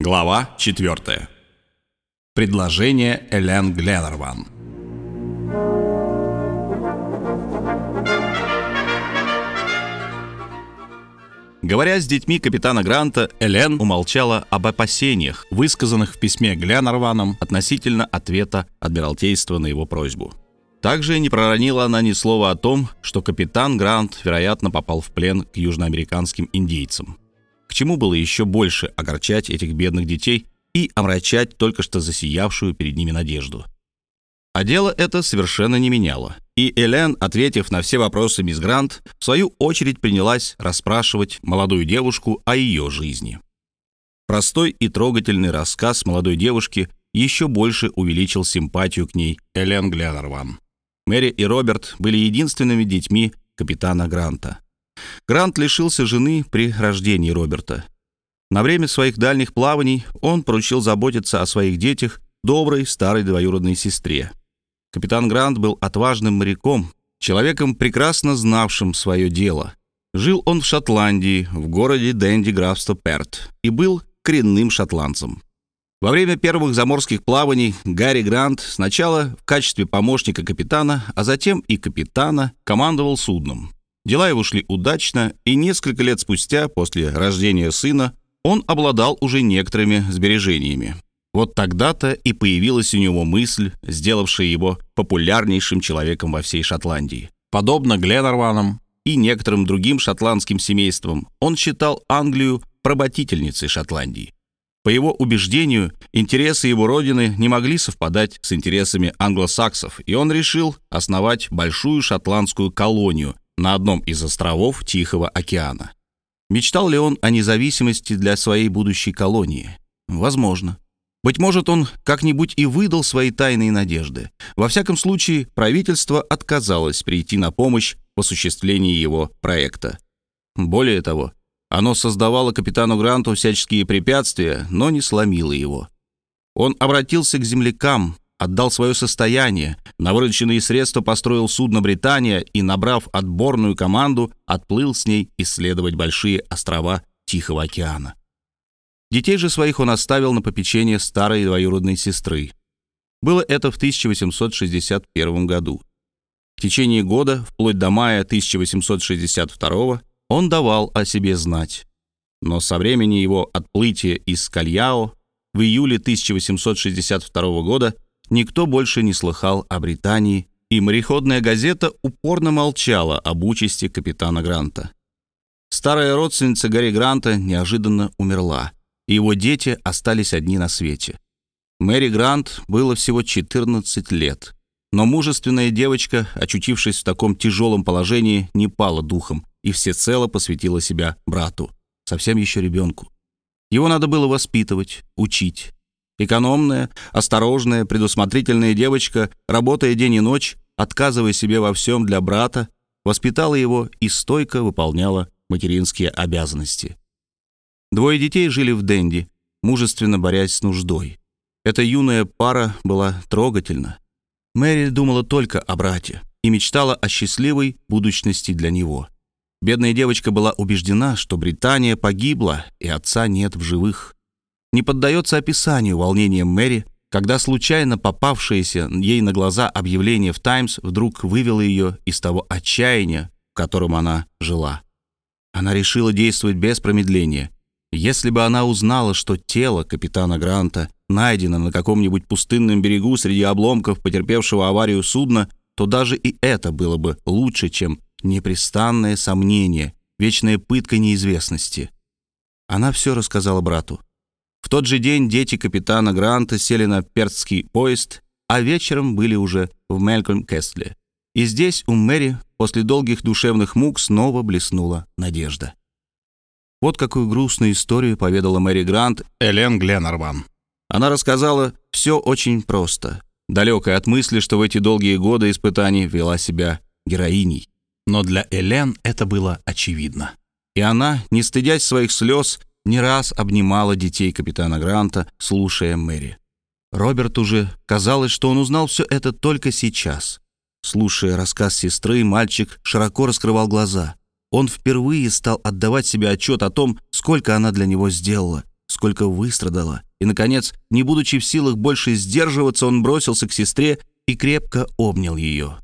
Глава 4. Предложение Элен Гленнерван. Говоря с детьми капитана Гранта, Элен умолчала об опасениях, высказанных в письме Гленнерваном относительно ответа Адмиралтейства на его просьбу. Также не проронила она ни слова о том, что капитан Грант, вероятно, попал в плен к южноамериканским индейцам. Чему было еще больше огорчать этих бедных детей и омрачать только что засиявшую перед ними надежду? А дело это совершенно не меняло. И Элен, ответив на все вопросы мисс Грант, в свою очередь принялась расспрашивать молодую девушку о ее жизни. Простой и трогательный рассказ молодой девушки еще больше увеличил симпатию к ней Элен Гленнерван. Мэри и Роберт были единственными детьми капитана Гранта. Грант лишился жены при рождении Роберта. На время своих дальних плаваний он поручил заботиться о своих детях доброй старой двоюродной сестре. Капитан Грант был отважным моряком, человеком, прекрасно знавшим свое дело. Жил он в Шотландии, в городе Дэнди графства Перт, и был коренным шотландцем. Во время первых заморских плаваний Гарри Грант сначала в качестве помощника капитана, а затем и капитана командовал судном. Дела его шли удачно, и несколько лет спустя, после рождения сына, он обладал уже некоторыми сбережениями. Вот тогда-то и появилась у него мысль, сделавшая его популярнейшим человеком во всей Шотландии. Подобно Гленнерванам и некоторым другим шотландским семействам, он считал Англию проботительницей Шотландии. По его убеждению, интересы его родины не могли совпадать с интересами англосаксов, и он решил основать большую шотландскую колонию на одном из островов Тихого океана. Мечтал ли он о независимости для своей будущей колонии? Возможно. Быть может, он как-нибудь и выдал свои тайные надежды. Во всяком случае, правительство отказалось прийти на помощь в осуществлении его проекта. Более того, оно создавало капитану Гранту всяческие препятствия, но не сломило его. Он обратился к землякам, отдал свое состояние, на вырученные средства построил судно «Британия» и, набрав отборную команду, отплыл с ней исследовать большие острова Тихого океана. Детей же своих он оставил на попечение старой двоюродной сестры. Было это в 1861 году. В течение года, вплоть до мая 1862 он давал о себе знать. Но со времени его отплытия из Кальяо в июле 1862 года никто больше не слыхал о Британии, и мореходная газета упорно молчала об участи капитана Гранта. Старая родственница Гарри Гранта неожиданно умерла, и его дети остались одни на свете. Мэри Грант было всего 14 лет, но мужественная девочка, очутившись в таком тяжелом положении, не пала духом и всецело посвятила себя брату, совсем еще ребенку. Его надо было воспитывать, учить, Экономная, осторожная, предусмотрительная девочка, работая день и ночь, отказывая себе во всем для брата, воспитала его и стойко выполняла материнские обязанности. Двое детей жили в Денди, мужественно борясь с нуждой. Эта юная пара была трогательна. Мэри думала только о брате и мечтала о счастливой будущности для него. Бедная девочка была убеждена, что Британия погибла и отца нет в живых не поддается описанию волнения Мэри, когда случайно попавшееся ей на глаза объявление в «Таймс» вдруг вывело ее из того отчаяния, в котором она жила. Она решила действовать без промедления. Если бы она узнала, что тело капитана Гранта найдено на каком-нибудь пустынном берегу среди обломков потерпевшего аварию судна, то даже и это было бы лучше, чем непрестанное сомнение, вечная пытка неизвестности. Она все рассказала брату. В тот же день дети капитана Гранта сели на перцкий поезд, а вечером были уже в Мелькольм-Кестле. И здесь у Мэри после долгих душевных мук снова блеснула надежда. Вот какую грустную историю поведала Мэри Грант Элен Гленнерван. Она рассказала все очень просто, далекая от мысли, что в эти долгие годы испытаний вела себя героиней. Но для Элен это было очевидно. И она, не стыдясь своих слез, не раз обнимала детей капитана Гранта, слушая Мэри. Роберту же казалось, что он узнал все это только сейчас. Слушая рассказ сестры, мальчик широко раскрывал глаза. Он впервые стал отдавать себе отчет о том, сколько она для него сделала, сколько выстрадала. И, наконец, не будучи в силах больше сдерживаться, он бросился к сестре и крепко обнял ее.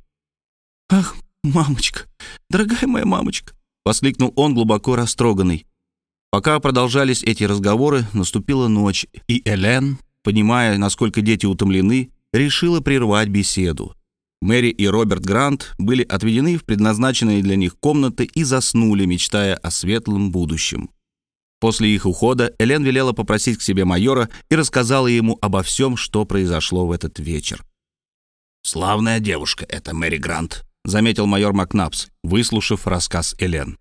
«Ах, мамочка, дорогая моя мамочка!» — воскликнул он, глубоко растроганный. Пока продолжались эти разговоры, наступила ночь, и Элен, понимая, насколько дети утомлены, решила прервать беседу. Мэри и Роберт Грант были отведены в предназначенные для них комнаты и заснули, мечтая о светлом будущем. После их ухода Элен велела попросить к себе майора и рассказала ему обо всем, что произошло в этот вечер. «Славная девушка эта Мэри Грант», — заметил майор Макнапс, выслушав рассказ Элен.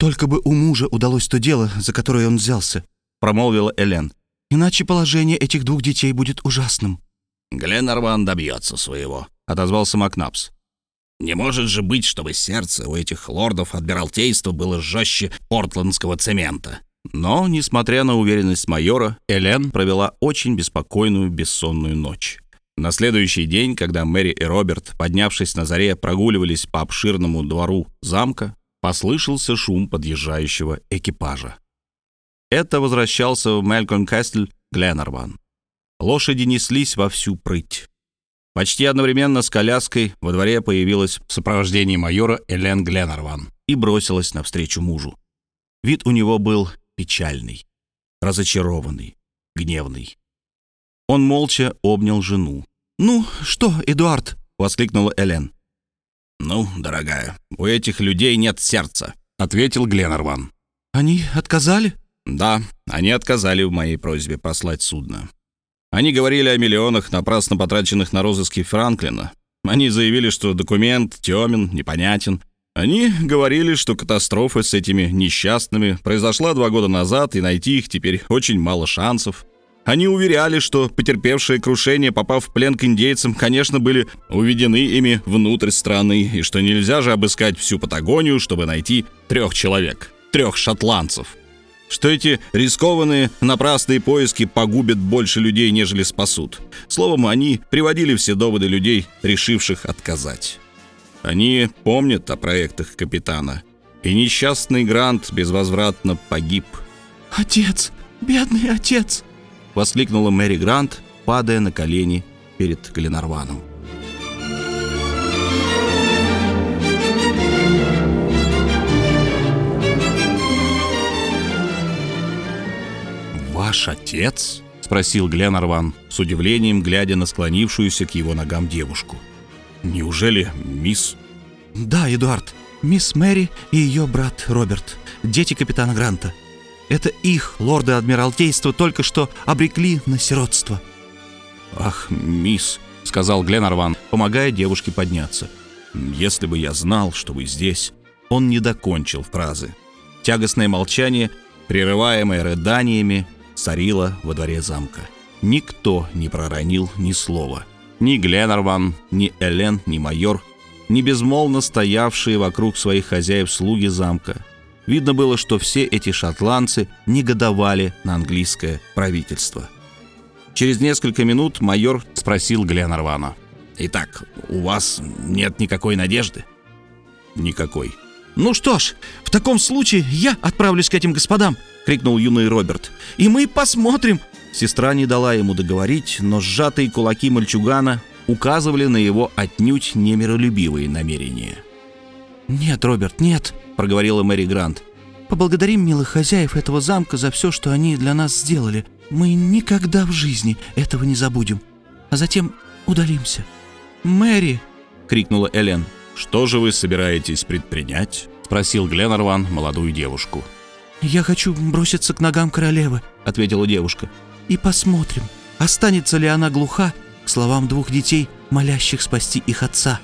«Только бы у мужа удалось то дело, за которое он взялся», — промолвила Элен. «Иначе положение этих двух детей будет ужасным». «Гленнерван добьется своего», — отозвался Макнапс. «Не может же быть, чтобы сердце у этих лордов Адмиралтейства было жестче портландского цемента». Но, несмотря на уверенность майора, Элен провела очень беспокойную бессонную ночь. На следующий день, когда Мэри и Роберт, поднявшись на заре, прогуливались по обширному двору замка, послышался шум подъезжающего экипажа. Это возвращался в Мелькон Кастель Гленнерван. Лошади неслись во всю прыть. Почти одновременно с коляской во дворе появилась в сопровождении майора Элен Гленнерван и бросилась навстречу мужу. Вид у него был печальный, разочарованный, гневный. Он молча обнял жену. «Ну, что, Эдуард?» — воскликнула Элен. «Ну, дорогая, у этих людей нет сердца», — ответил Гленнерван. «Они отказали?» «Да, они отказали в моей просьбе послать судно. Они говорили о миллионах, напрасно потраченных на розыски Франклина. Они заявили, что документ темен, непонятен, они говорили, что катастрофа с этими несчастными произошла два года назад, и найти их теперь очень мало шансов. Они уверяли, что потерпевшие крушение, попав в плен к индейцам, конечно, были уведены ими внутрь страны, и что нельзя же обыскать всю Патагонию, чтобы найти трех человек, трех шотландцев. Что эти рискованные, напрасные поиски погубят больше людей, нежели спасут. Словом, они приводили все доводы людей, решивших отказать. Они помнят о проектах капитана. И несчастный Грант безвозвратно погиб. «Отец! Бедный отец!» — воскликнула Мэри Грант, падая на колени перед Гленарваном. «Ваш отец?» — спросил Гленарван, с удивлением глядя на склонившуюся к его ногам девушку. — Неужели мисс... Да, Эдуард. Мисс Мэри и ее брат Роберт, дети капитана Гранта. Это их, лорды Адмиралтейства, только что обрекли на сиротство. «Ах, мисс», — сказал Гленарван, помогая девушке подняться. «Если бы я знал, что вы здесь...» Он не докончил фразы. Тягостное молчание, прерываемое рыданиями, царило во дворе замка. Никто не проронил ни слова. Ни Гленнерван, ни Элен, ни майор, ни безмолвно стоявшие вокруг своих хозяев слуги замка. Видно было, что все эти шотландцы негодовали на английское правительство. Через несколько минут майор спросил Гленнервана. «Итак, у вас нет никакой надежды?» «Никакой». «Ну что ж, в таком случае я отправлюсь к этим господам!» — крикнул юный Роберт. «И мы посмотрим, Сестра не дала ему договорить, но сжатые кулаки мальчугана указывали на его отнюдь немиролюбивые намерения. «Нет, Роберт, нет», — проговорила Мэри Грант. «Поблагодарим милых хозяев этого замка за все, что они для нас сделали. Мы никогда в жизни этого не забудем. А затем удалимся». «Мэри!» — крикнула Элен. «Что же вы собираетесь предпринять?» — спросил Гленнерван молодую девушку. «Я хочу броситься к ногам королевы», — ответила девушка и посмотрим, останется ли она глуха к словам двух детей, молящих спасти их отца».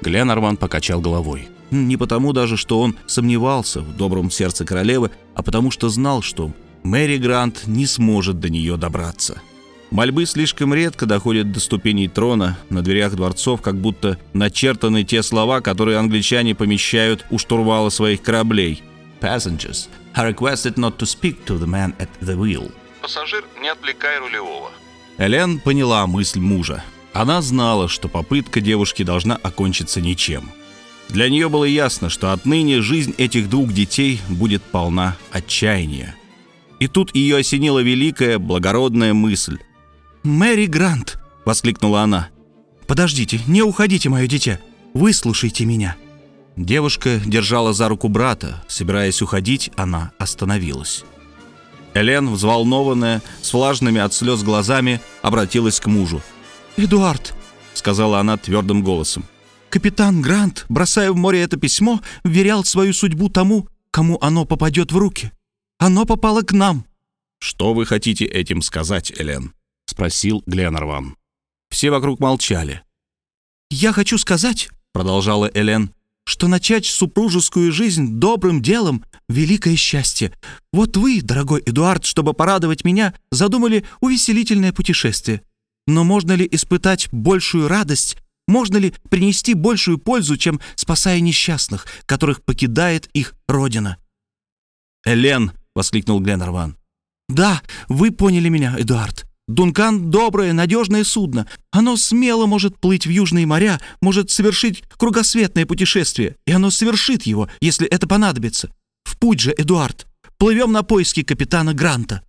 Гленарван покачал головой. Не потому даже, что он сомневался в добром сердце королевы, а потому что знал, что Мэри Грант не сможет до нее добраться. Мольбы слишком редко доходят до ступеней трона, на дверях дворцов как будто начертаны те слова, которые англичане помещают у штурвала своих кораблей. «Passengers are requested not to speak to the man at the wheel» пассажир, не отвлекай рулевого. Элен поняла мысль мужа. Она знала, что попытка девушки должна окончиться ничем. Для нее было ясно, что отныне жизнь этих двух детей будет полна отчаяния. И тут ее осенила великая, благородная мысль. «Мэри Грант!» — воскликнула она. «Подождите, не уходите, мое дитя. Выслушайте меня». Девушка держала за руку брата. Собираясь уходить, она остановилась. Элен, взволнованная, с влажными от слез глазами, обратилась к мужу. «Эдуард», — сказала она твердым голосом, — «капитан Грант, бросая в море это письмо, вверял свою судьбу тому, кому оно попадет в руки. Оно попало к нам». «Что вы хотите этим сказать, Элен?» — спросил Гленнерван. Все вокруг молчали. «Я хочу сказать», — продолжала Элен, что начать супружескую жизнь добрым делом — великое счастье. Вот вы, дорогой Эдуард, чтобы порадовать меня, задумали увеселительное путешествие. Но можно ли испытать большую радость, можно ли принести большую пользу, чем спасая несчастных, которых покидает их родина? «Элен!» — воскликнул Гленнерван. «Да, вы поняли меня, Эдуард. Дункан — доброе, надежное судно. Оно смело может плыть в южные моря, может совершить кругосветное путешествие, и оно совершит его, если это понадобится. В путь же, Эдуард. Плывем на поиски капитана Гранта».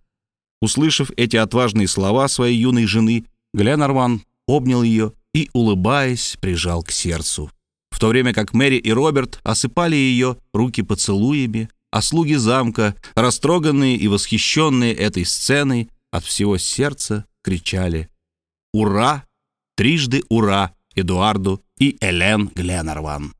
Услышав эти отважные слова своей юной жены, Гленнерван обнял ее и, улыбаясь, прижал к сердцу. В то время как Мэри и Роберт осыпали ее руки поцелуями, а слуги замка, растроганные и восхищенные этой сценой, от всего сердца кричали «Ура! Трижды ура!» Эдуарду и Элен Гленнерван.